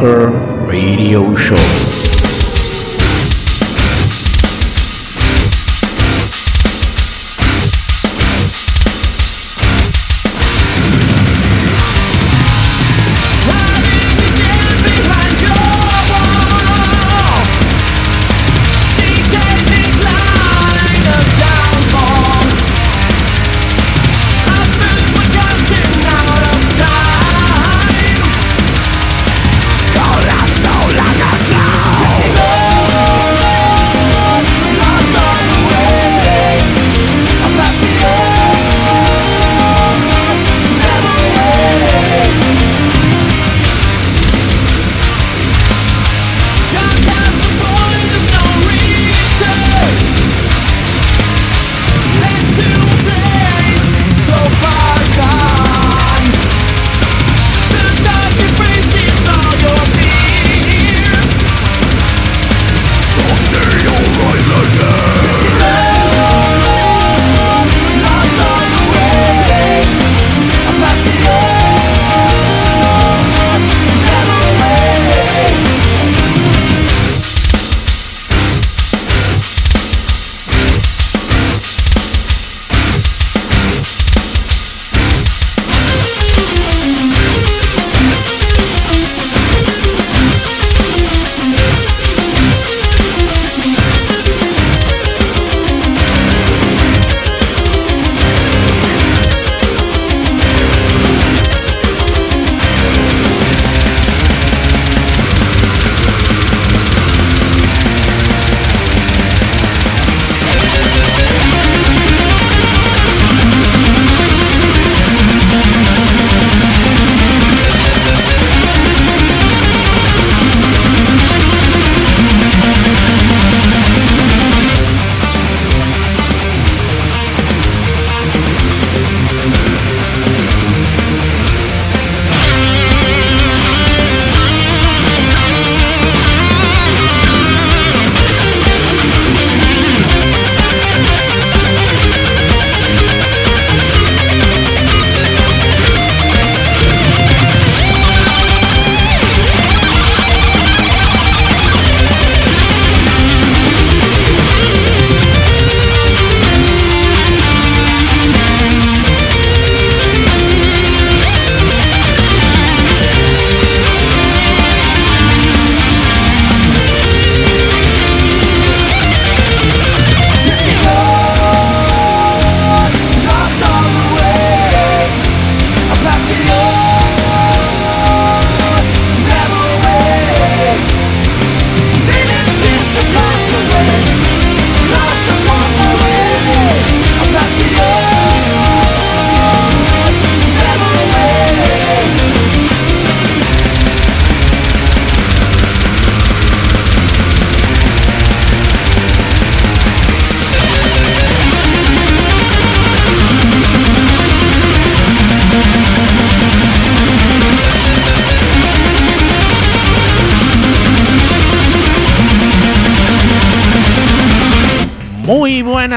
Metal Bunker Radio Show.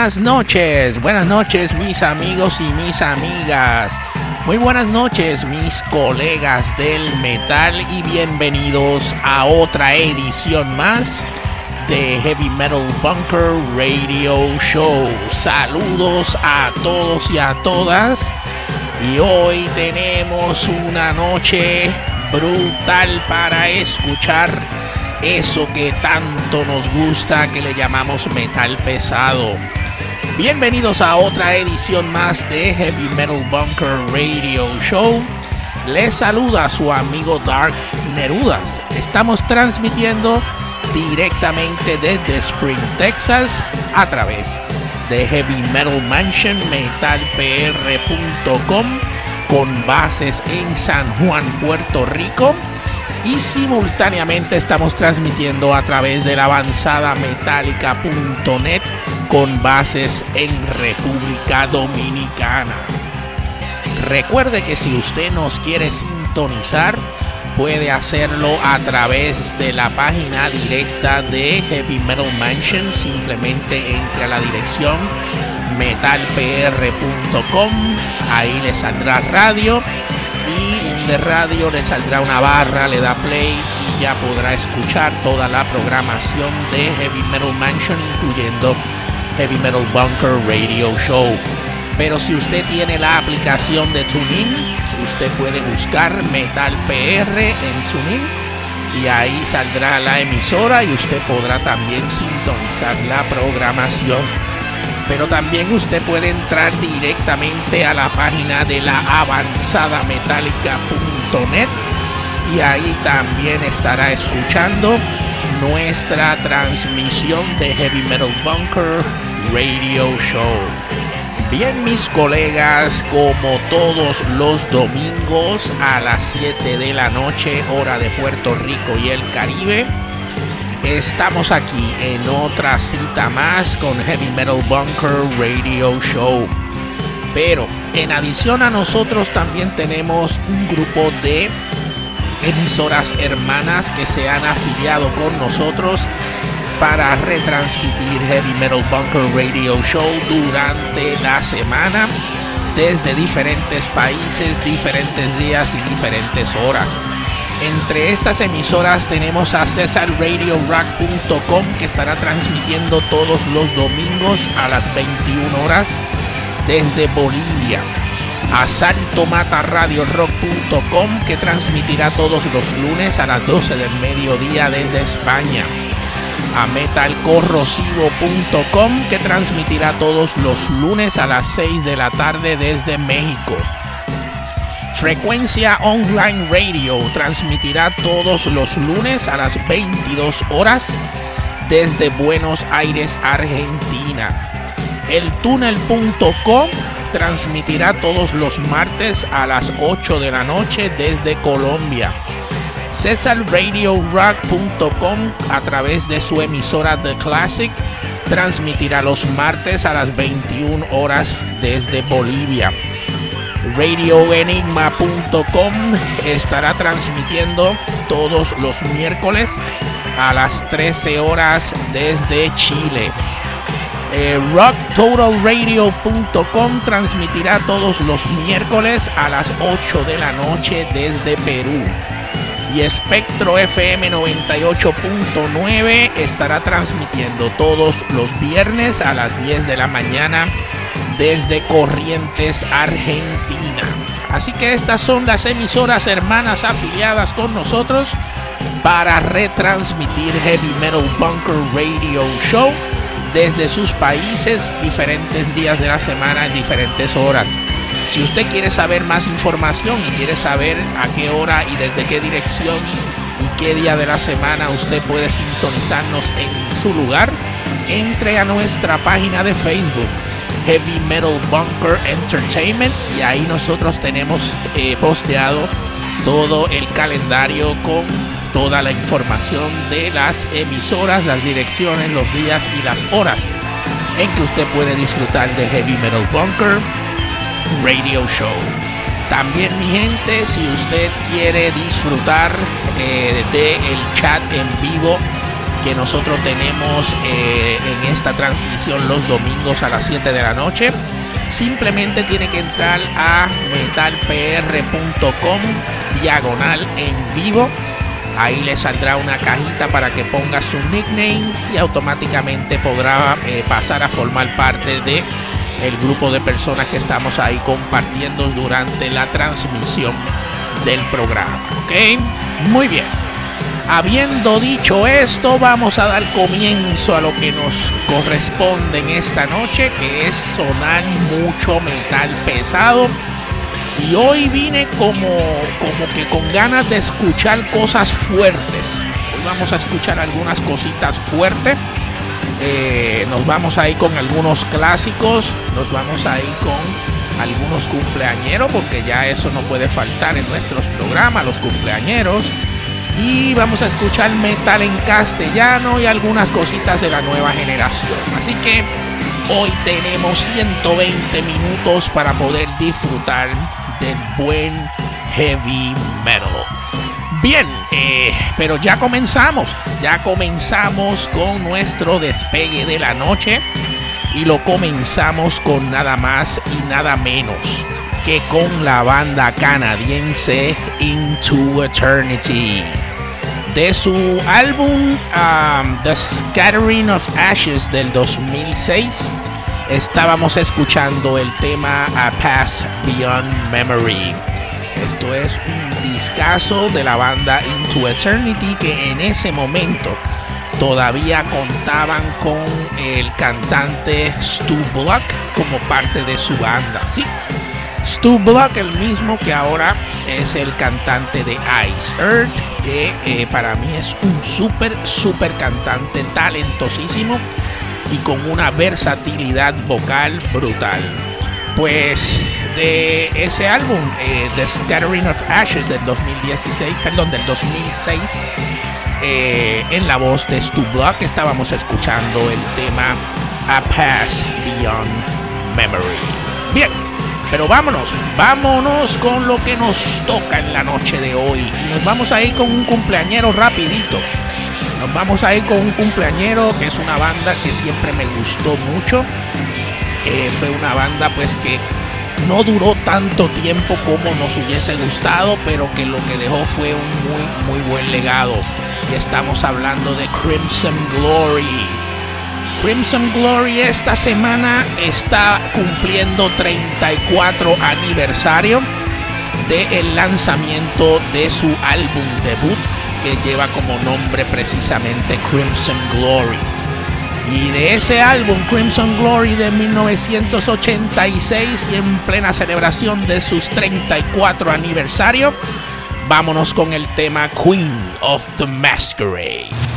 Buenas noches, buenas noches mis amigos y mis amigas. Muy buenas noches mis colegas del metal y bienvenidos a otra edición más de Heavy Metal Bunker Radio Show. Saludos a todos y a todas. Y hoy tenemos una noche brutal para escuchar eso que tanto nos gusta que le llamamos metal pesado. Bienvenidos a otra edición más de Heavy Metal Bunker Radio Show. Les saluda su amigo Dark Nerudas. Estamos transmitiendo directamente desde Spring, Texas, a través de Heavy Metal Mansion metalpr.com con bases en San Juan, Puerto Rico. Y simultáneamente estamos transmitiendo a través de la avanzada metálica.net con bases en República Dominicana. Recuerde que si usted nos quiere sintonizar, puede hacerlo a través de la página directa de Heavy Metal Mansion. Simplemente entre a la dirección metalpr.com, ahí le saldrá radio de radio le saldrá una barra, le da play y ya podrá escuchar toda la programación de Heavy Metal Mansion, incluyendo Heavy Metal Bunker Radio Show. Pero si usted tiene la aplicación de TuneIn, usted puede buscar Metal PR en TuneIn y ahí saldrá la emisora y usted podrá también sintonizar la programación. Pero también usted puede entrar directamente a la página de la avanzadametálica.net y ahí también estará escuchando nuestra transmisión de Heavy Metal Bunker Radio Show. Bien, mis colegas, como todos los domingos a las 7 de la noche, hora de Puerto Rico y el Caribe, estamos aquí en otra cita más con Heavy Metal Bunker Radio Show. Pero en adición a nosotros también tenemos un grupo de emisoras hermanas que se han afiliado con nosotros para retransmitir Heavy Metal Bunker Radio Show durante la semana desde diferentes países, diferentes días y diferentes horas. Entre estas emisoras tenemos a CesarRadioRock.com que estará transmitiendo todos los domingos a las 21 horas desde Bolivia. A SantoMataRadioRock.com que transmitirá todos los lunes a las 12 del mediodía desde España a metalcorrosivo.com que transmitirá todos los lunes a las 6 de la tarde desde México. Frecuencia Online Radio transmitirá todos los lunes a las 22 horas desde Buenos Aires, Argentina. El túnel.com transmitirá todos los martes a las 8 de la noche desde Colombia. CesarRadioRock.com a través de su emisora The Classic transmitirá los martes a las 21 horas desde Bolivia. RadioEnigma.com estará transmitiendo todos los miércoles a las 13 horas desde Chile. Eh, RockTotalRadio.com transmitirá todos los miércoles a las 8 de la noche desde Perú y Espectro FM 98.9 estará transmitiendo todos los viernes a las 10 de la mañana desde Corrientes, Argentina. Así que estas son las emisoras hermanas afiliadas con nosotros para retransmitir Heavy Metal Bunker Radio Show desde sus países diferentes días de la semana en diferentes horas. Si usted quiere saber más información y quiere saber a qué hora y desde qué dirección y qué día de la semana usted puede sintonizarnos en su lugar, entre a nuestra página de Facebook. Heavy Metal Bunker Entertainment y ahí nosotros tenemos eh, posteado todo el calendario con toda la información de las emisoras, las direcciones, los días y las horas en que usted puede disfrutar de Heavy Metal Bunker Radio Show. También mi gente, si usted quiere disfrutar eh, del el chat en vivo que nosotros tenemos eh, en esta transmisión los domingos a las 7 de la noche, simplemente tiene que entrar a metalpr.com diagonal en vivo. Ahí le saldrá una cajita para que ponga su nickname y automáticamente podrá eh, pasar a formar parte de grupo de personas que estamos ahí compartiendo durante la transmisión del programa. ¿Ok? Muy bien. Habiendo dicho esto, vamos a dar comienzo a lo que nos corresponde en esta noche, que es sonar mucho metal pesado. Y hoy vine como, como que con ganas de escuchar cosas fuertes. Hoy vamos a escuchar algunas cositas fuertes. Eh, nos vamos a ir con algunos clásicos. Nos vamos a ir con algunos cumpleañeros, porque ya eso no puede faltar en nuestros programas, los cumpleañeros. Y vamos a escuchar metal en castellano y algunas cositas de la nueva generación. Así que hoy tenemos 120 minutos para poder disfrutar del buen heavy metal. Bien, eh, pero ya comenzamos, ya comenzamos con nuestro despegue de la noche y lo comenzamos con nada más y nada menos que con la banda canadiense Into Eternity. De su álbum um, The Scattering of Ashes del 2006, estábamos escuchando el tema A Pass Beyond Memory. Esto es un discazo de la banda Into Eternity que en ese momento todavía contaban con el cantante Stu Block como parte de su banda. ¿sí? Stu Block, el mismo que ahora es el cantante de Ice Earth, que eh, para mí es un súper, súper cantante talentosísimo y con una versatilidad vocal brutal. Pues de ese álbum, eh, The Scattering of Ashes del 2016, perdón, del 2006, eh, en la voz de Stu Block estábamos escuchando el tema A Pass Beyond Memory. Bien, pero vámonos, vámonos con lo que nos toca en la noche de hoy. Y nos vamos a ir con un cumpleañero rapidito. Nos vamos a ir con un cumpleañero que es una banda que siempre me gustó mucho. Eh, fue una banda pues que no duró tanto tiempo como nos hubiese gustado, pero que lo que dejó fue un muy, muy buen legado. Y estamos hablando de Crimson Glory. Crimson Glory esta semana está cumpliendo 34 aniversario del lanzamiento de su álbum debut que lleva como nombre precisamente Crimson Glory. Y de ese álbum Crimson Glory de 1986 y en plena celebración de sus 34 aniversario, vámonos con el tema Queen of the Masquerade.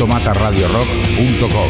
asaltomataradiorock.com.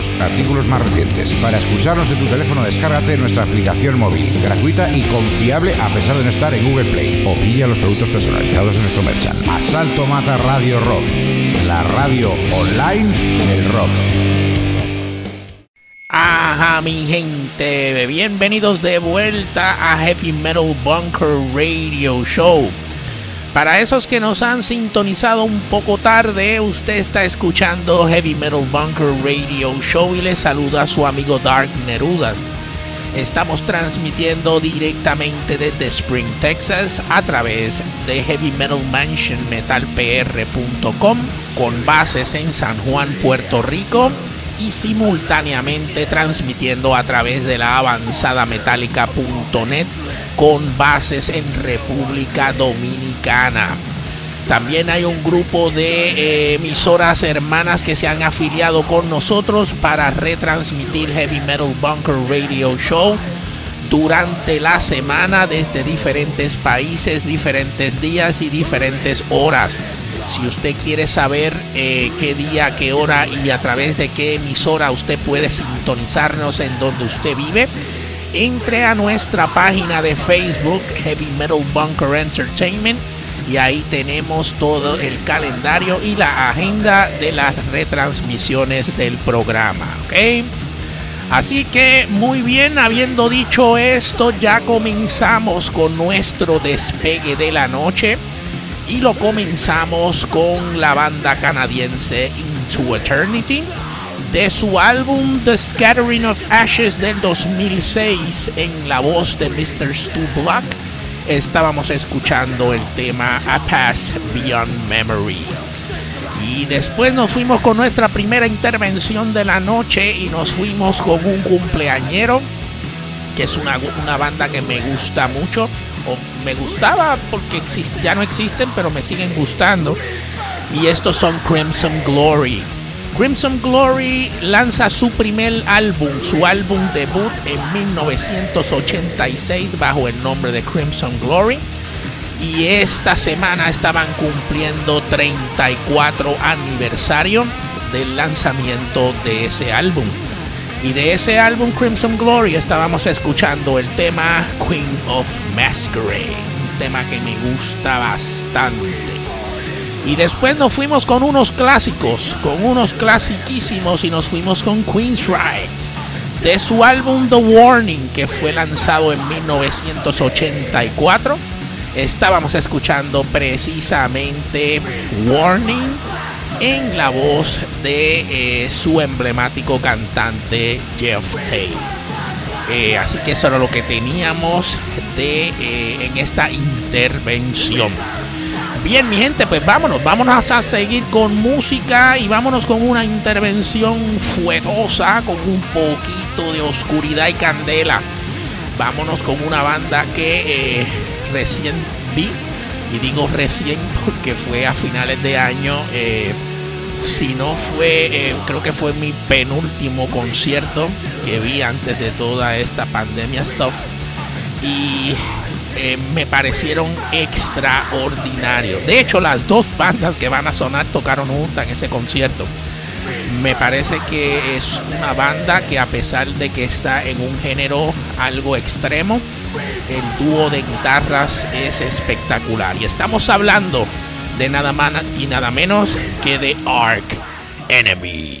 artículos más recientes. Para escucharnos en tu teléfono, descárgate nuestra aplicación móvil, gratuita y confiable a pesar de no estar en Google Play. O pilla los productos personalizados de nuestro merchant. Asalto Mata Radio Rock, la radio online del rock. Ajá, mi gente, bienvenidos de vuelta a Heavy Metal Bunker Radio Show. Para esos que nos han sintonizado un poco tarde, usted está escuchando Heavy Metal Bunker Radio Show y le saluda a su amigo Dark Nerudas. Estamos transmitiendo directamente desde Spring, Texas, a través de Heavy Metal Mansion metalpr.com, con bases en San Juan, Puerto Rico, y simultáneamente transmitiendo a través de la avanzada metálica.net con bases en República Dominicana. También hay un grupo de eh, emisoras hermanas que se han afiliado con nosotros para retransmitir Heavy Metal Bunker Radio Show durante la semana desde diferentes países, diferentes días y diferentes horas. Si usted quiere saber eh, qué día, qué hora y a través de qué emisora usted puede sintonizarnos en donde usted vive, entre a nuestra página de Facebook Heavy Metal Bunker Entertainment y ahí tenemos todo el calendario y la agenda de las retransmisiones del programa. Así que muy bien, habiendo dicho esto, ya comenzamos con nuestro despegue de la noche y lo comenzamos con la banda canadiense Into Eternity de su álbum The Scattering of Ashes del 2006 en la voz de Mr. Stu Black estábamos escuchando el tema A Pass Beyond Memory. Y después nos fuimos con nuestra primera intervención de la noche y nos fuimos con un cumpleañero, que es una, una banda que me gusta mucho, o me gustaba porque ya no existen, pero me siguen gustando. Y estos son Crimson Glory. Crimson Glory lanza su primer álbum, su álbum debut en 1986 bajo el nombre de Crimson Glory. Y esta semana estaban cumpliendo 34 aniversario del lanzamiento de ese álbum. Y de ese álbum Crimson Glory estábamos escuchando el tema Queen of Masquerade, un tema que me gusta bastante. Y después nos fuimos con unos clásicos, con unos clasiquísimos y nos fuimos con Queen's Ride. De su álbum The Warning, que fue lanzado en 1984, estábamos escuchando precisamente Warning en la voz de eh, su emblemático cantante Jeff Tate. Eh, así que eso era lo que teníamos de, eh, en esta intervención. Bien, mi gente, pues vámonos, vámonos a seguir con música y vámonos con una intervención fuegosa, con un poquito de oscuridad y candela. Vámonos con una banda que eh, recién vi, y digo recién porque fue a finales de año, eh, si no fue, eh, creo que fue mi penúltimo concierto que vi antes de toda esta pandemia stuff. Y eh, me parecieron extraordinarios. De hecho, las dos bandas que van a sonar tocaron juntas en ese concierto. Me parece que es una banda que a pesar de que está en un género algo extremo, el dúo de guitarras es espectacular. Y estamos hablando de nada más y nada menos que de Ark Enemy.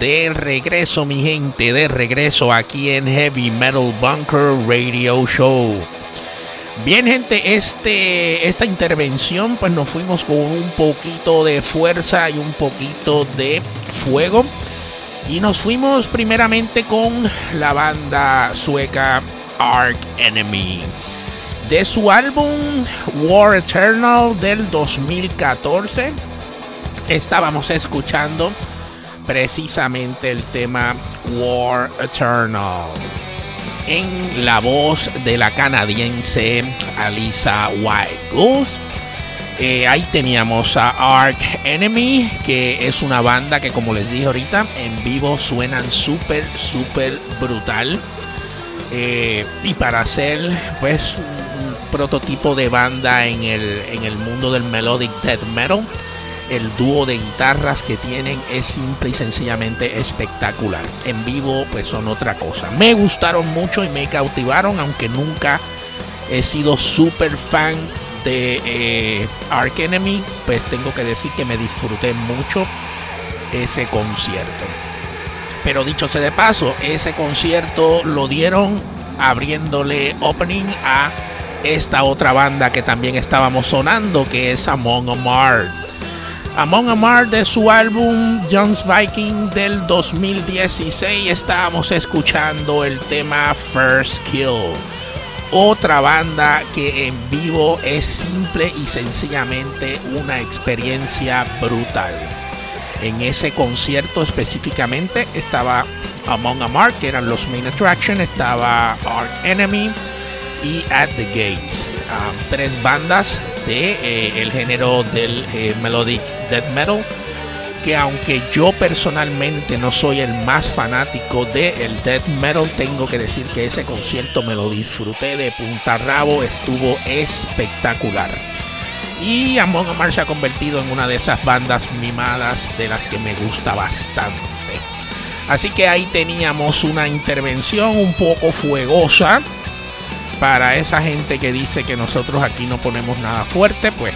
de regreso, mi gente, de regreso aquí en Heavy Metal Bunker Radio Show. Bien, gente, este, esta intervención, pues nos fuimos con un poquito de fuerza y un poquito de fuego. Y nos fuimos primeramente con la banda sueca Ark Enemy. De su álbum War Eternal del 2014, estábamos escuchando precisamente el tema War Eternal en la voz de la canadiense Alisa White Goose. Eh, ahí teníamos a Ark Enemy, que es una banda que como les dije ahorita, en vivo suenan súper, súper brutal. Eh, y para hacer pues un prototipo de banda en el, en el mundo del melodic death metal, el dúo de guitarras que tienen es simple y sencillamente espectacular. En vivo pues son otra cosa. Me gustaron mucho y me cautivaron, aunque nunca he sido súper fan de eh, Ark Enemy, pues tengo que decir que me disfruté mucho ese concierto. Pero dicho sea de paso, ese concierto lo dieron abriéndole opening a esta otra banda que también estábamos sonando, que es Among Amarth. Among Amarth de su álbum John's Viking del 2016 estábamos escuchando el tema First Kill. Otra banda que en vivo es simple y sencillamente una experiencia brutal. En ese concierto específicamente estaba Among Amarth, que eran los main attraction, estaba Ark Enemy y At the Gates. Tres bandas de eh, el género del eh, melodic death metal que aunque yo personalmente no soy el más fanático del el death metal, tengo que decir que ese concierto me lo disfruté de punta a rabo, estuvo espectacular. Y Among Amarth se ha convertido en una de esas bandas mimadas de las que me gusta bastante. Así que ahí teníamos una intervención un poco fuegosa para esa gente que dice que nosotros aquí no ponemos nada fuerte, pues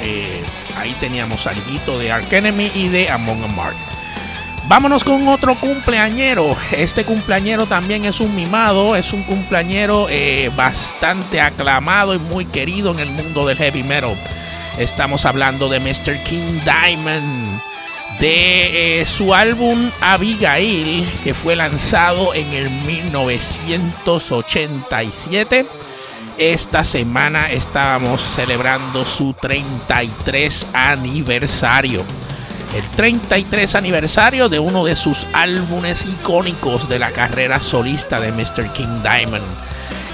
eh, ahí teníamos algo de Ark Enemy y de Among Amarth. Vámonos con otro cumpleañero. Este cumpleañero también es un mimado, es un cumpleañero eh, bastante aclamado y muy querido en el mundo del heavy metal. Estamos hablando de Mr. King Diamond, de eh, su álbum Abigail, que fue lanzado en el 1987. Esta semana estábamos celebrando su 33 aniversario. El 33 aniversario de uno de sus álbumes icónicos de la carrera solista de Mr. King Diamond.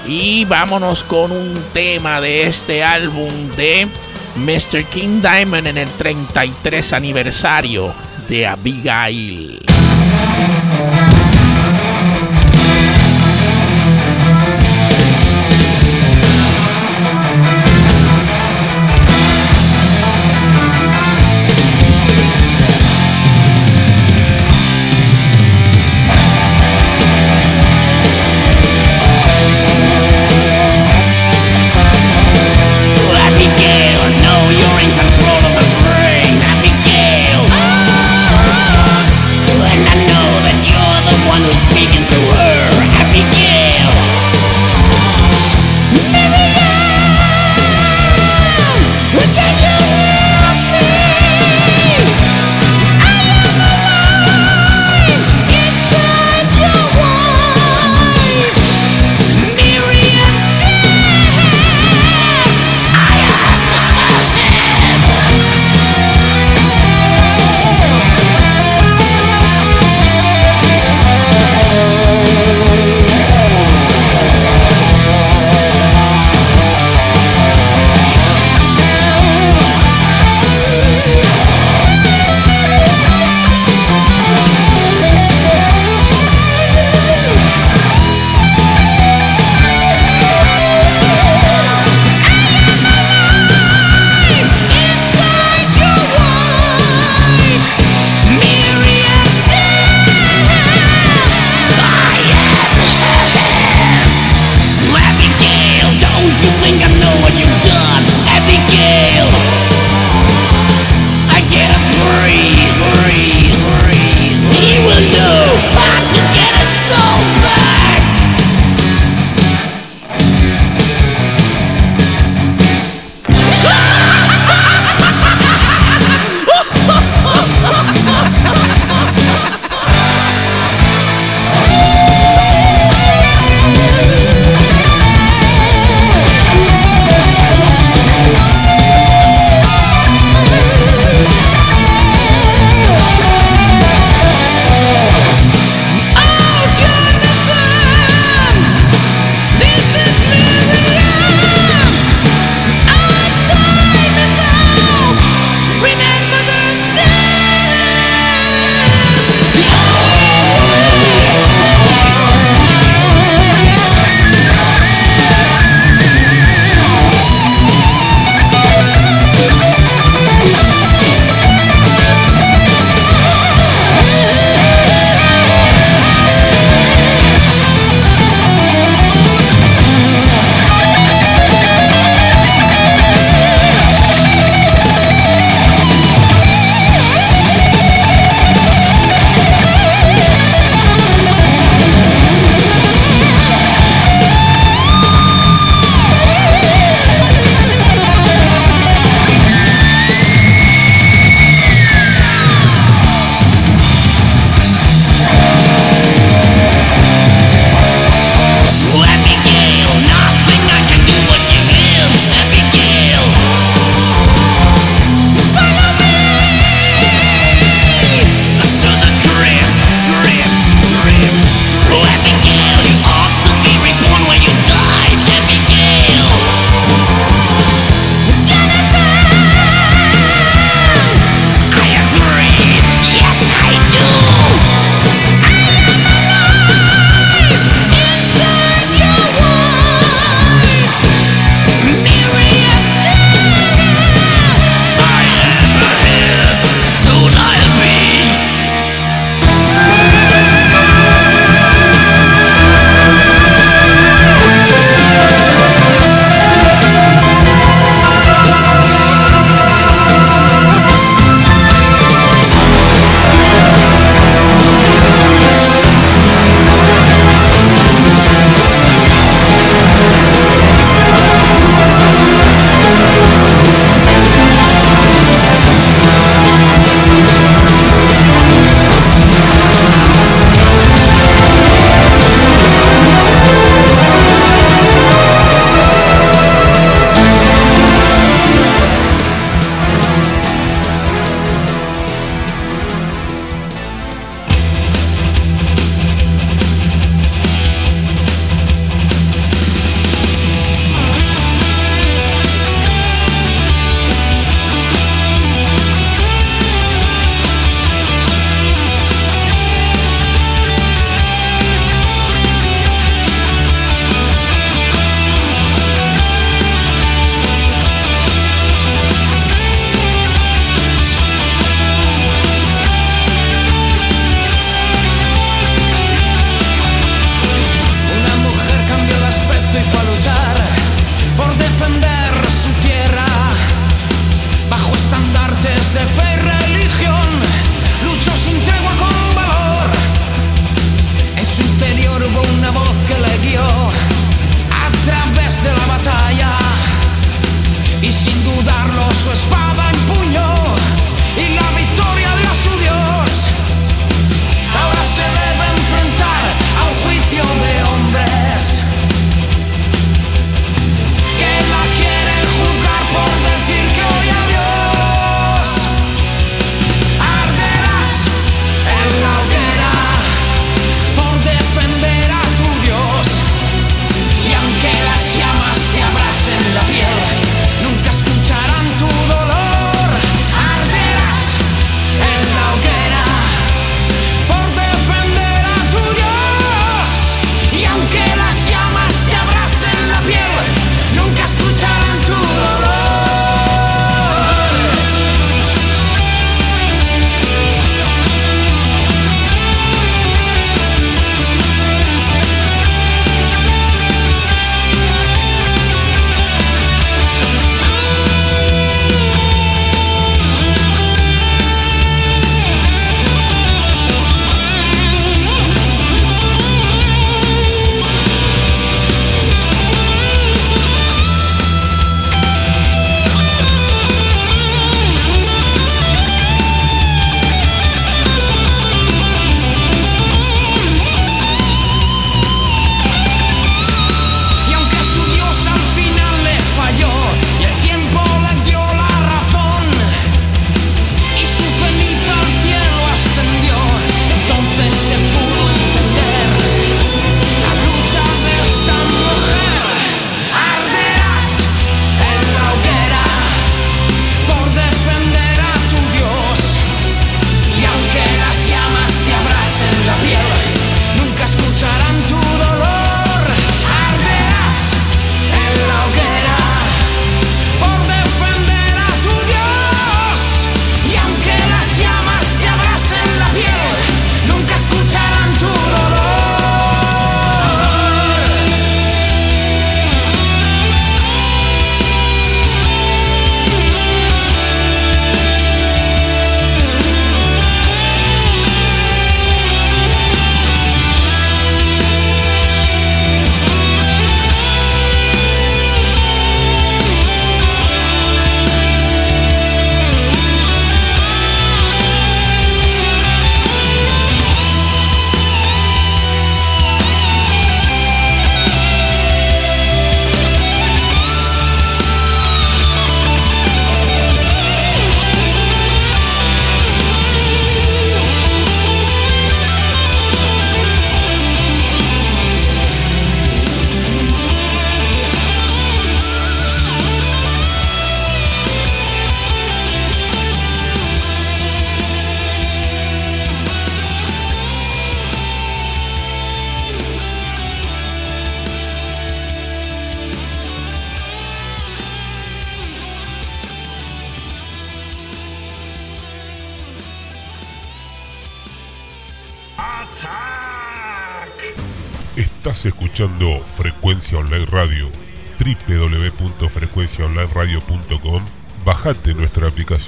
Y vámonos con un tema de este álbum de Mr. King Diamond en el 33 aniversario de Abigail.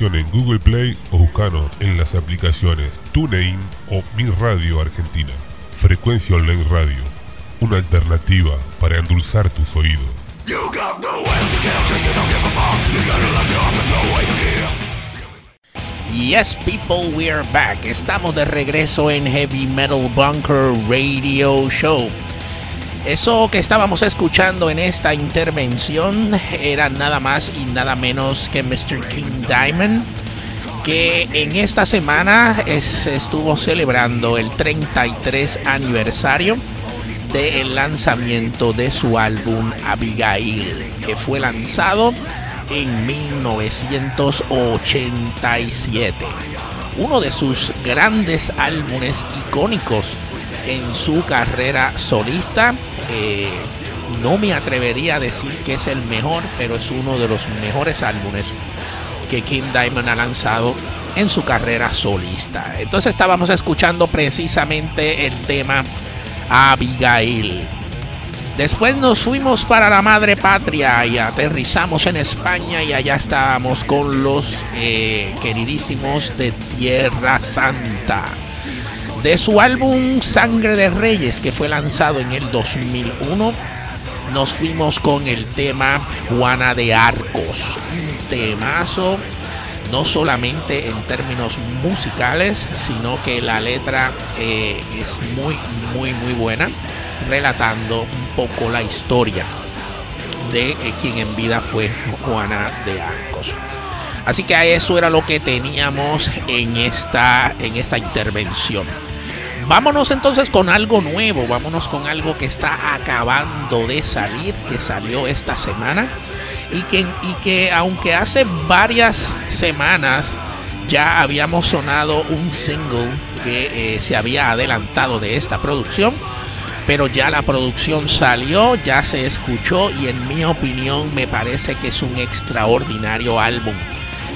En Google Play o buscanos en las aplicaciones TuneIn o Mi Radio Argentina. Frecuencia Online Radio, una alternativa para endulzar tus oídos. Yes, people, we're back. Estamos de regreso en Heavy Metal Bunker Radio Show. Eso que estábamos escuchando en esta intervención era nada más y nada menos que Mr. King Diamond, que en esta semana se estuvo celebrando el 33 aniversario del lanzamiento de su álbum Abigail, que fue lanzado en 1987. Uno de sus grandes álbumes icónicos en su carrera solista. Eh, no me atrevería a decir que es el mejor, pero es uno de los mejores álbumes que King Diamond ha lanzado en su carrera solista. Entonces estábamos escuchando precisamente el tema Abigail. Después nos fuimos para la madre patria y aterrizamos en España y allá estábamos con los eh, queridísimos de Tierra Santa. De su álbum Sangre de Reyes que fue lanzado en el 2001, nos fuimos con el tema Juana de Arcos. Un temazo no solamente en términos musicales, sino que la letra eh, es muy, muy, muy buena, relatando un poco la historia de eh, quien en vida fue Juana de Arcos. Así que eso era lo que teníamos en esta, en esta intervención. Vámonos entonces con algo nuevo, vámonos con algo que está acabando de salir, que salió esta semana y que, y que aunque hace varias semanas ya habíamos sonado un single que eh, se había adelantado de esta producción, pero ya la producción salió, ya se escuchó y en mi opinión me parece que es un extraordinario álbum.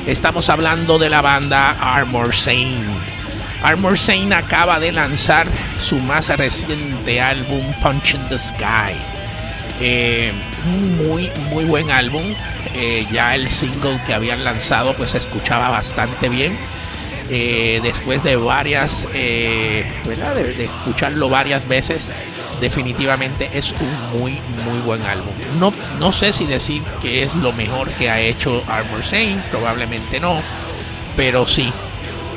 Estamos hablando de la banda Armor Sane. Armor Sane acaba de lanzar su más reciente álbum Punch in the Sky. Eh, muy, muy buen álbum. Eh, ya el single que habían lanzado pues se escuchaba bastante bien. Eh, después de varias, De, de, escucharlo varias veces, definitivamente es un muy, muy buen álbum. No, no sé si decir que es lo mejor que ha hecho Armor Sane, probablemente no, pero sí,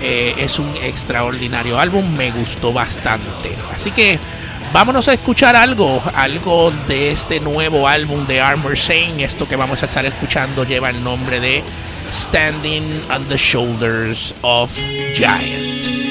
es un extraordinario álbum, me gustó bastante. Así que Vámonos a escuchar algo, algo de este nuevo álbum de Armor Sane. Esto que vamos a estar escuchando lleva el nombre de Standing on the Shoulders of Giant.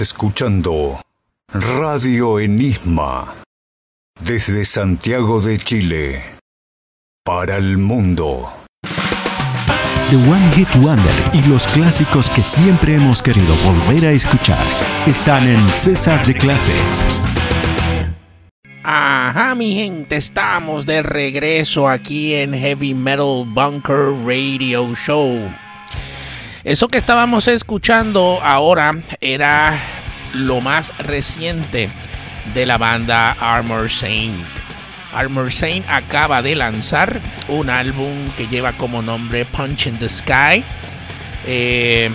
Escuchando Radio Enigma desde Santiago de Chile para el mundo. The One Hit Wonder y los clásicos que siempre hemos querido volver a escuchar están en César de Classics. Ajá, mi gente, estamos de regreso aquí en Heavy Metal Bunker Radio Show. Eso que estábamos escuchando ahora era lo más reciente de la banda Armor Saint. Armor Saint acaba de lanzar un álbum que lleva como nombre Punch in the Sky. Eh,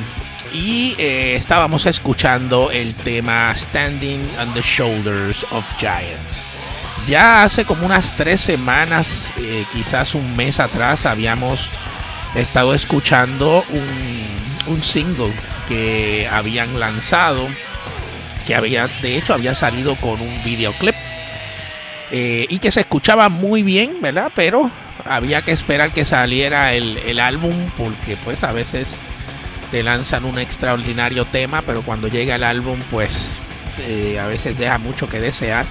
y eh, estábamos escuchando el tema Standing on the Shoulders of Giants. Ya hace como unas tres semanas, eh, quizás un mes atrás, habíamos estado escuchando un, un single que habían lanzado, que había, de hecho, había salido con un videoclip eh, y que se escuchaba muy bien, ¿verdad? Pero había que esperar que saliera el, el, álbum porque pues a veces te lanzan un extraordinario tema, pero cuando llega el álbum pues eh, a veces deja mucho que desear.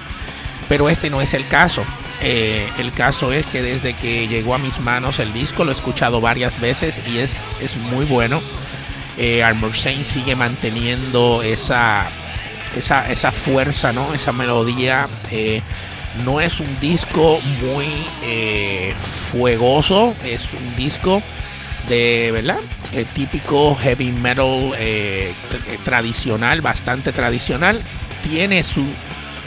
Pero este no es el caso. Eh, el caso es que desde que llegó a mis manos el disco lo he escuchado varias veces y es, es muy bueno. Eh, Armor Saint sigue manteniendo esa, esa, esa fuerza, ¿no? esa melodía. Eh, no es un disco muy fuegoso, es un disco de, ¿verdad? El típico heavy metal tradicional, bastante tradicional. Tiene su,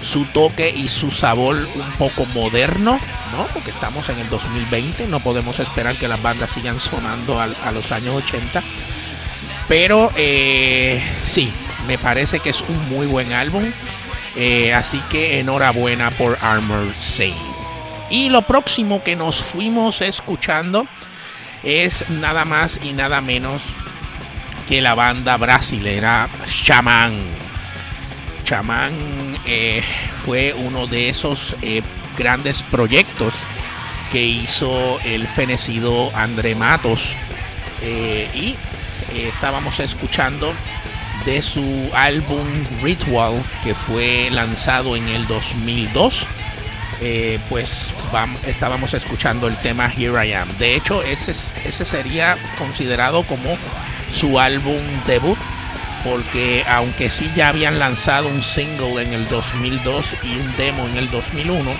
su toque y su sabor un poco moderno, ¿no? Porque estamos en el 2020, no podemos esperar que las bandas sigan sonando a, los años 80. Pero eh, sí, me parece que es un muy buen álbum. Eh, así que enhorabuena por Armor Saint. Y lo próximo que nos fuimos escuchando es nada más y nada menos que la banda brasilera Shaman. Shaman eh, fue uno de esos eh, grandes proyectos que hizo el fenecido André Matos. Eh, y estábamos escuchando de su álbum Ritual que fue lanzado en el 2002. Eh, pues vamos, estábamos escuchando el tema Here I Am. De hecho, ese, ese sería considerado como su álbum debut, porque aunque sí ya habían lanzado un single en el 2002 y un demo en el 2001,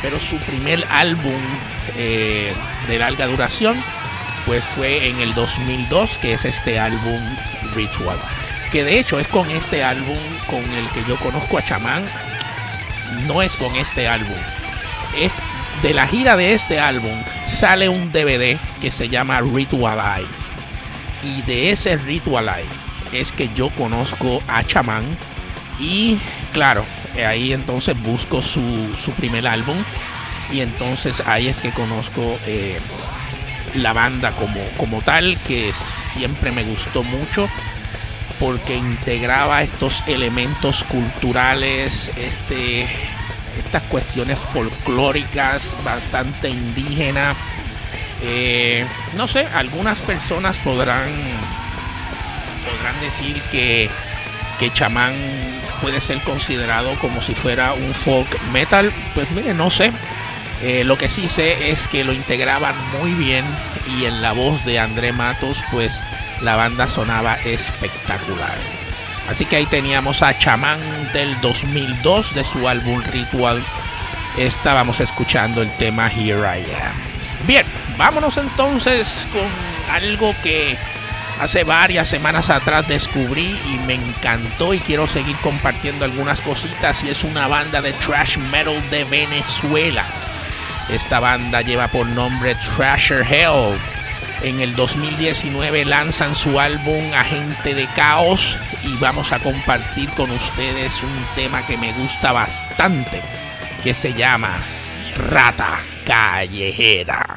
pero su primer álbum eh, de larga duración, pues fue en el 2002, que es este álbum Ritual que de hecho es con este álbum con el que yo conozco a Chamán. No es con este álbum. Es de la gira de este álbum sale un DVD que se llama Ritual Life. Y de ese Ritual Life es que yo conozco a Chamán. Y claro, ahí entonces busco su, su primer álbum. Y entonces ahí es que conozco eh, la banda como, como tal, que siempre me gustó mucho porque integraba estos elementos culturales, este, estas cuestiones folclóricas, bastante indígenas. Eh, no sé, algunas personas podrán, podrán decir que, que chamán puede ser considerado como si fuera un folk metal. Pues mire, no sé. Eh, lo que sí sé es que lo integraban muy bien y en la voz de André Matos, pues la banda sonaba espectacular. Así que ahí teníamos a Chamán del 2002 de su álbum Ritual. Estábamos escuchando el tema Here I Am. Bien, vámonos entonces con algo que hace varias semanas atrás descubrí y me encantó y quiero seguir compartiendo algunas cositas y es una banda de trash metal de Venezuela. Esta banda lleva por nombre Trasher Hell en el 2019 lanzan su álbum Agente de Caos y vamos a compartir con ustedes un tema que me gusta bastante que se llama Rata Callejera.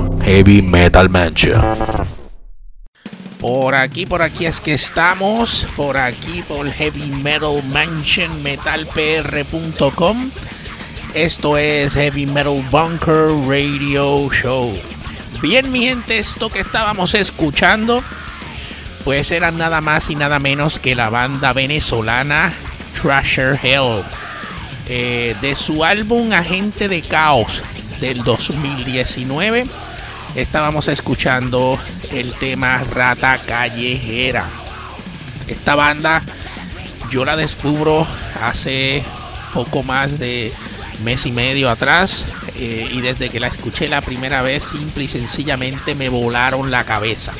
Heavy Metal Mansion. Por aquí, por aquí es que estamos. Por aquí, por Heavy Metal Mansion, metalpr.com. Esto es Heavy Metal Bunker Radio Show. Bien, mi gente, esto que estábamos escuchando, pues era nada más y nada menos que la banda venezolana Trasher Hell. Eh, de su álbum Agente de Caos del 2019, estábamos escuchando el tema Rata Callejera. Esta banda yo la descubro hace poco más de mes y medio atrás eh, y desde que la escuché la primera vez simple y sencillamente me volaron la cabeza.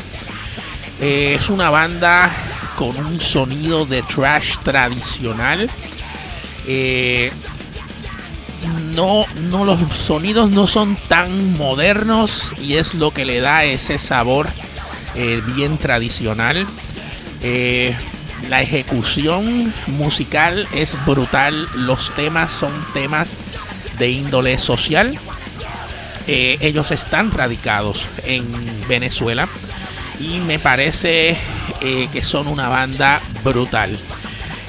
Eh, es una banda con un sonido de trash tradicional. Eh, no, no, los sonidos no son tan modernos y es lo que le da ese sabor eh, bien tradicional. Eh, la ejecución musical es brutal. Los temas son temas de índole social. ellos están radicados en Venezuela y me parece eh, que son una banda brutal.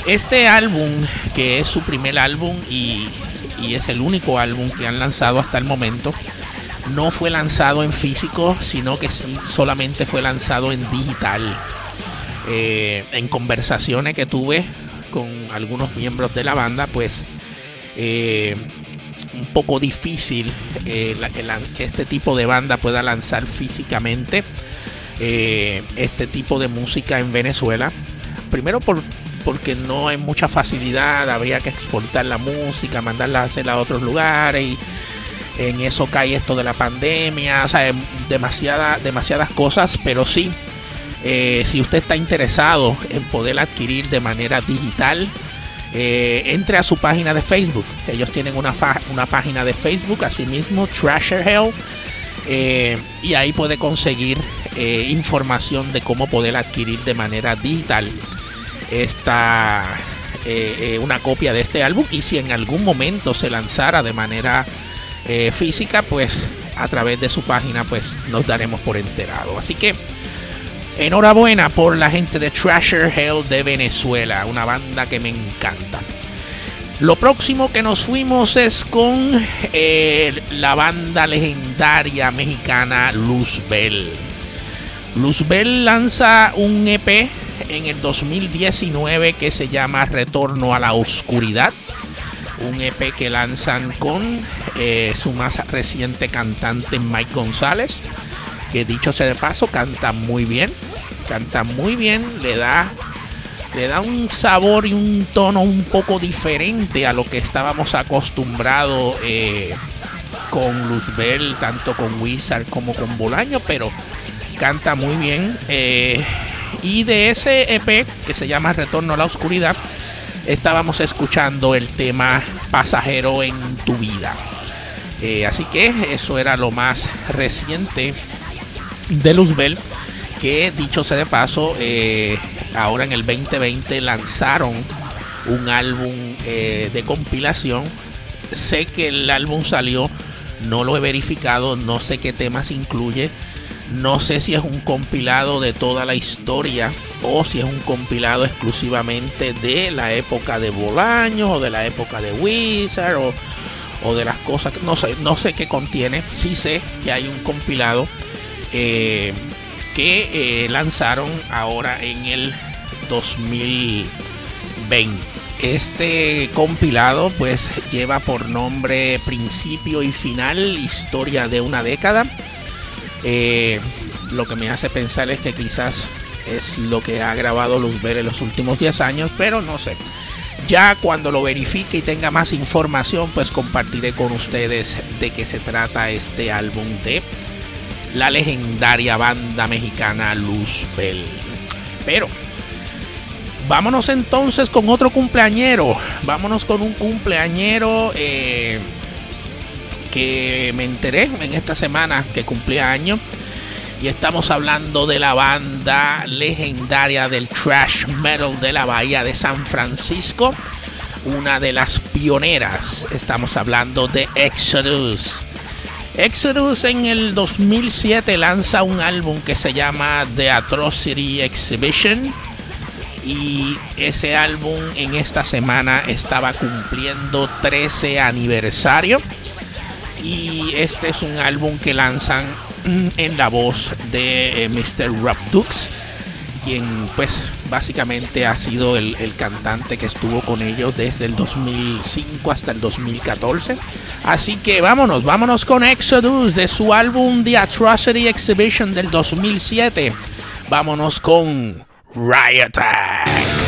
Este álbum, que es su primer álbum y, es el único álbum que han lanzado hasta el momento, no fue lanzado en físico, sino que solamente fue lanzado en digital. Eh, en conversaciones que tuve con algunos miembros de la banda, pues eh, un poco difícil que, que, este tipo de banda pueda lanzar físicamente eh, este tipo de música en Venezuela. Primero por, porque no hay mucha facilidad, habría que exportar la música, mandarla a hacer a otros lugares y en eso cae esto de la pandemia, o sea, demasiadas cosas, pero sí, eh, si usted está interesado en poder adquirir de manera digital, eh, entre a su página de Facebook. Ellos tienen una, una página de Facebook, asimismo, Trasher Hell. y ahí puede conseguir eh, información de cómo poder adquirir de manera digital esta eh, eh, una copia de este álbum y si en algún momento se lanzara de manera física pues a través de su página pues nos daremos por enterado así que enhorabuena por la gente de Trasher Hell de Venezuela una banda que me encanta lo próximo que nos fuimos es con la banda legendaria mexicana Luzbel. Luzbel lanza un EP en el 2019 que se llama Retorno a la Oscuridad. Un EP que lanzan con eh, su más reciente cantante Mike González. Que dicho sea de paso, canta muy bien. Canta muy bien, le da, le da un sabor y un tono un poco diferente a lo que estábamos acostumbrados eh, con Luzbel, tanto con Wizard como con Bolaño, pero canta muy bien. Eh, y de ese EP que se llama Retorno a la Oscuridad, estábamos escuchando el tema Pasajero en tu vida. Eh, así que eso era lo más reciente de Luzbel. Que dicho sea de paso, eh, ahora en el 2020 lanzaron un álbum de compilación. Sé que el álbum salió, no lo he verificado, no sé qué temas incluye no sé si es un compilado de toda la historia o si es un compilado exclusivamente de la época de Bolaños o de la época de Wizard o, de las cosas. No sé, no sé qué contiene. Sí sé que hay un compilado eh, que eh, lanzaron ahora en el 2020. Este compilado pues lleva por nombre Principio y Final, Historia de una década eh, lo que me hace pensar es que quizás es lo que ha grabado Luzbel en los últimos 10 años, pero no sé. Ya cuando lo verifique y tenga más información, pues compartiré con ustedes de qué se trata este álbum de la legendaria banda mexicana Luzbel. Pero vámonos entonces con otro cumpleañero. Vámonos con un cumpleañero eh, que me enteré en esta semana que cumplía año. Y estamos hablando de la banda legendaria del trash metal de la Bahía de San Francisco. Una de las pioneras. Estamos hablando de Exodus. Exodus en el 2007 lanza un álbum que se llama The Atrocity Exhibition. Y ese álbum en esta semana estaba cumpliendo 13 aniversario. Y este es un álbum que lanzan en la voz de Mr. Rob Dux, quien pues básicamente ha sido el, el, cantante que estuvo con ellos desde el 2005 hasta el 2014. Así que vámonos, vámonos con Exodus de su álbum The Atrocity Exhibition del 2007. Vámonos con Riot Attack.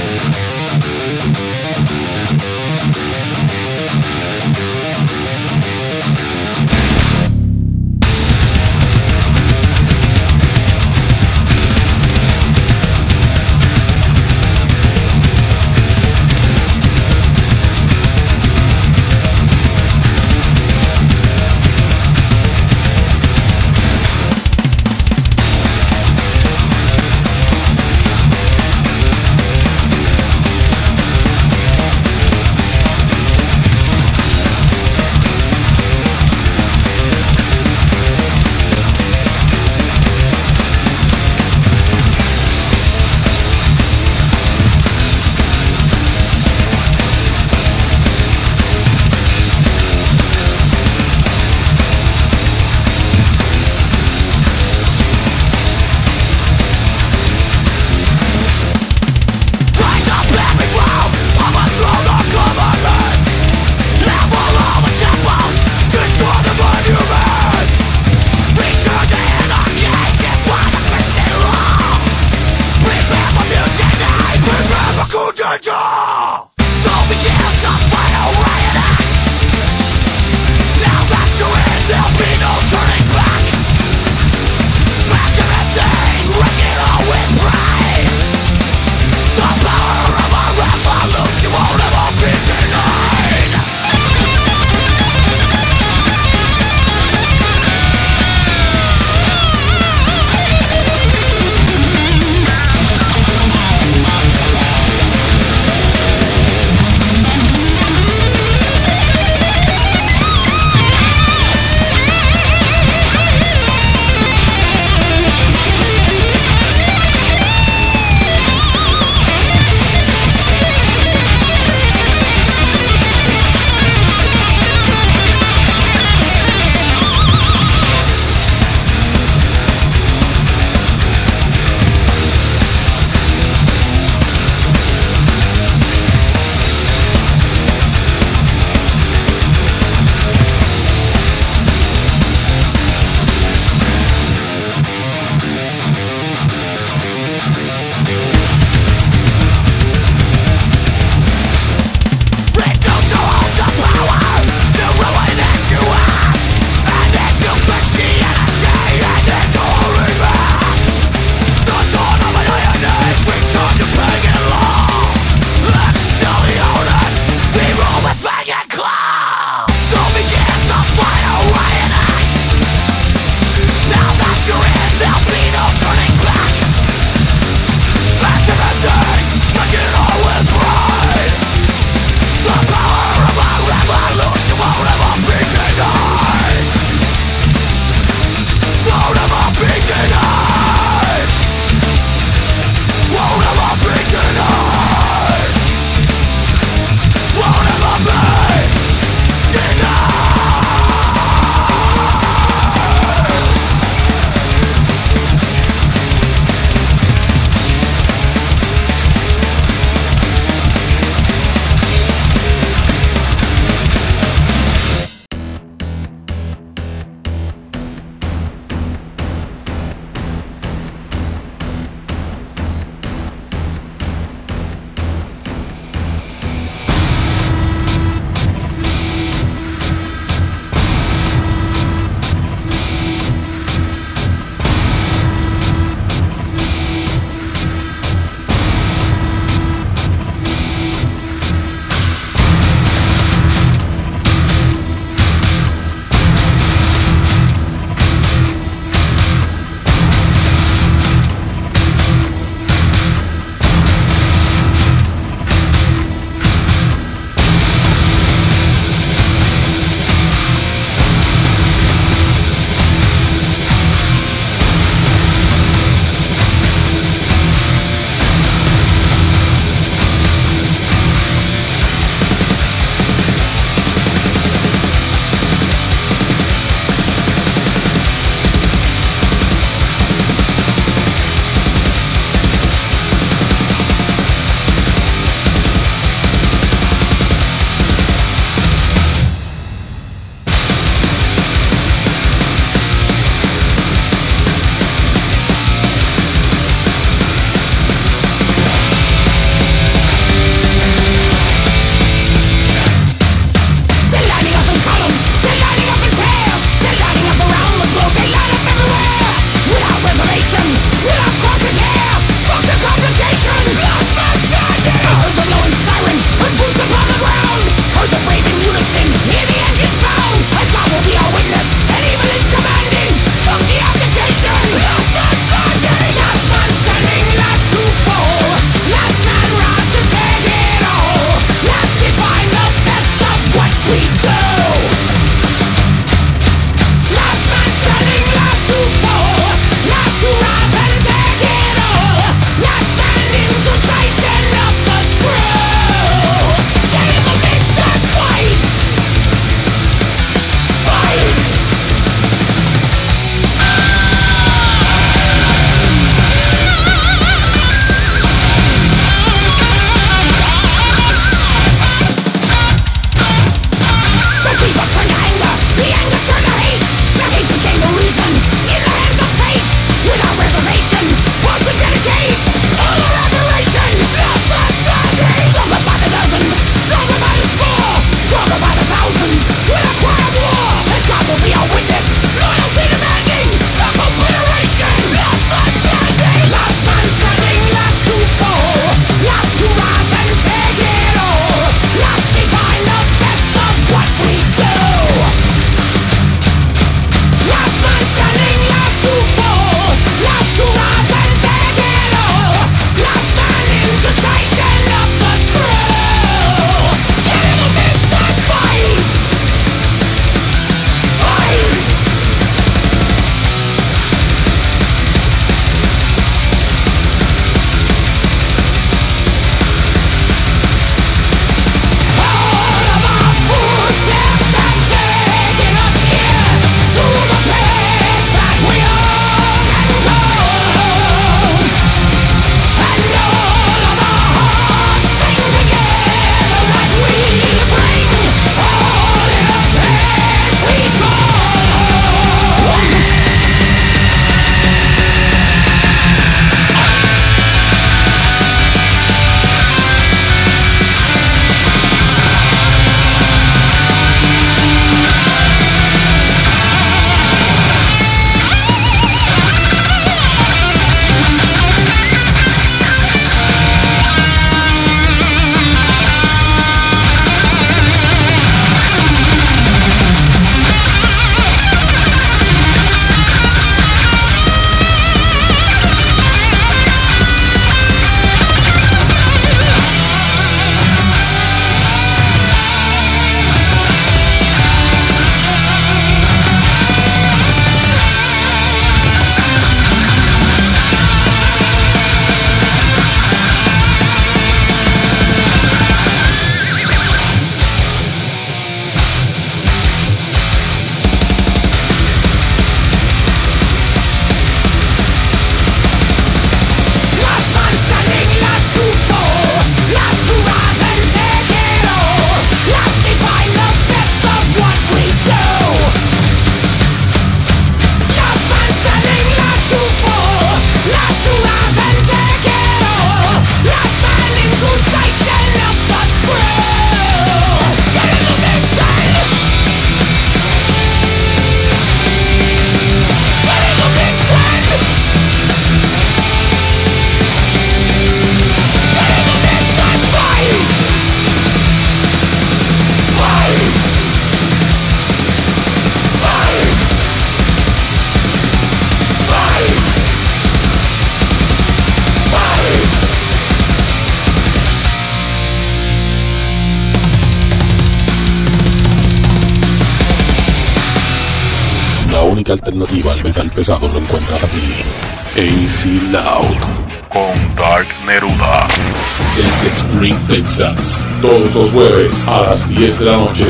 Todos los jueves a las 10 de la noche.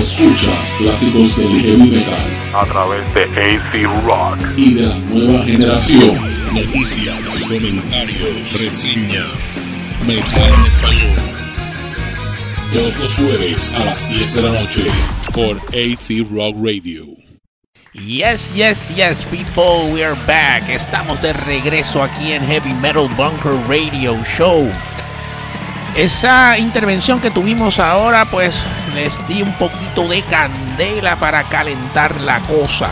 Escuchas clásicos del heavy metal a través de AC Rock y de la nueva generación. Noticias, comentarios, reseñas, metal en español. Todos los jueves a las 10 de la noche por AC Rock Radio. Yes, yes, yes, people, we are back. Estamos de regreso aquí en Heavy Metal Bunker Radio Show. Esa intervención que tuvimos ahora, pues les di un poquito de candela para calentar la cosa.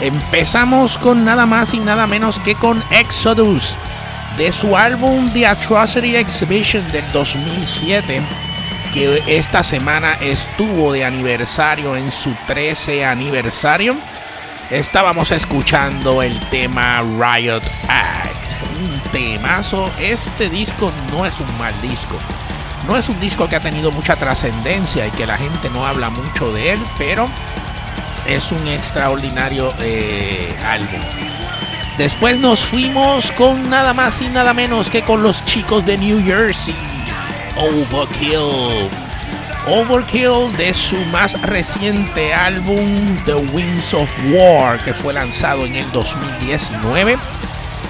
Empezamos con nada más y nada menos que con Exodus, de su álbum The Atrocity Exhibition del 2007, que esta semana estuvo de aniversario en su 13 aniversario. Estábamos escuchando el tema Riot Act un temazo. Este disco no es un mal disco. No es un disco que ha tenido mucha trascendencia y que la gente no habla mucho de él, pero es un extraordinario eh, álbum. Después nos fuimos con nada más y nada menos que con los chicos de New Jersey. Overkill. Overkill de su más reciente álbum The Wings of War que fue lanzado en el 2019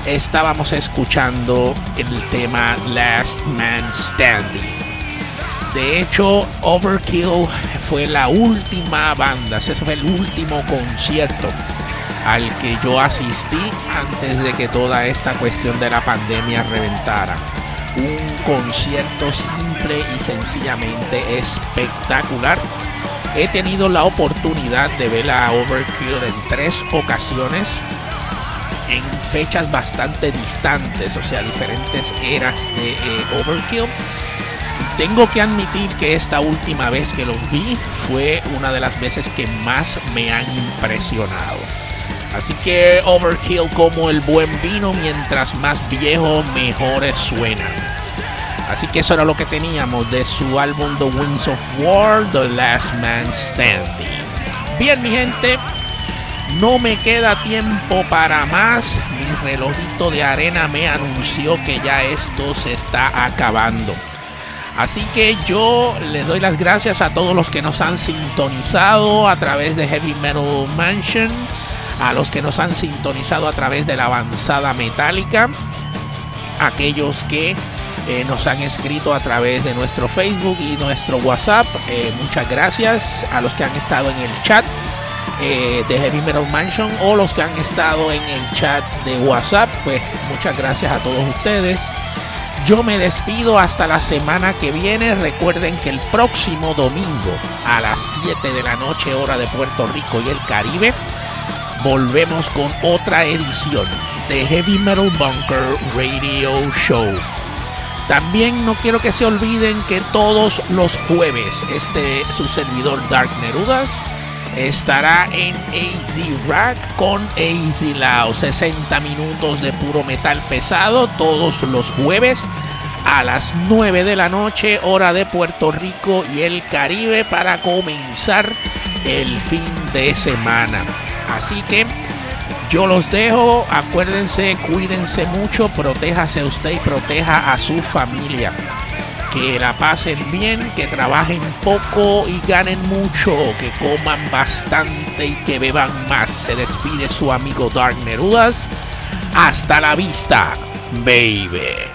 estábamos escuchando el tema Last Man Standing. De hecho, Overkill fue la última banda, ese fue el último concierto al que yo asistí antes de que toda esta cuestión de la pandemia reventara. Un concierto simple y sencillamente espectacular. He tenido la oportunidad de ver a Overkill en tres ocasiones en fechas bastante distantes, o sea, diferentes eras de eh, Overkill. Tengo que admitir que esta última vez que los vi fue una de las veces que más me han impresionado. Así que Overkill como el buen vino, mientras más viejo, mejores suenan. Así que eso era lo que teníamos de su álbum The Wings of War, The Last Man Standing. Bien, mi gente, no me queda tiempo para más. Mi relojito de arena me anunció que ya esto se está acabando. Así que yo les doy las gracias a todos los que nos han sintonizado a través de Heavy Metal Mansion, a los que nos han sintonizado a través de la avanzada metálica, aquellos que eh, nos han escrito a través de nuestro Facebook y nuestro WhatsApp. Eh, muchas gracias a los que han estado en el chat eh, de Heavy Metal Mansion o los que han estado en el chat de WhatsApp. Pues muchas gracias a todos ustedes. Yo me despido hasta la semana que viene. Recuerden que el próximo domingo a las 7 de la noche hora de Puerto Rico y el Caribe volvemos con otra edición de Heavy Metal Bunker Radio Show. También no quiero que se olviden que todos los jueves este su servidor Dark Nerudas estará en AZ Rack con AZ Lao. 60 minutos de puro metal pesado todos los jueves a las 9 de la noche, hora de Puerto Rico y el Caribe para comenzar el fin de semana. Así que yo los dejo, acuérdense, cuídense mucho, protéjase usted y proteja a su familia que la pasen bien, que trabajen poco y ganen mucho, que coman bastante y que beban más. Se despide su amigo Dark Nerudas. Hasta la vista, baby.